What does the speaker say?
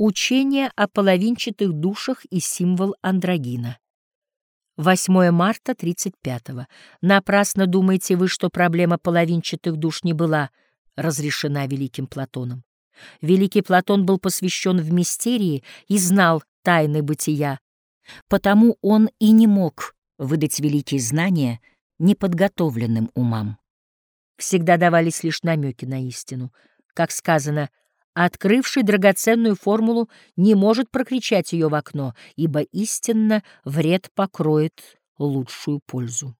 Учение о половинчатых душах и символ андрогина. 8 марта 35-го. Напрасно думаете вы, что проблема половинчатых душ не была разрешена великим Платоном. Великий Платон был посвящен в мистерии и знал тайны бытия, потому он и не мог выдать великие знания неподготовленным умам. Всегда давались лишь намеки на истину. Как сказано, открывший драгоценную формулу не может прокричать ее в окно, ибо истинно вред покроет лучшую пользу.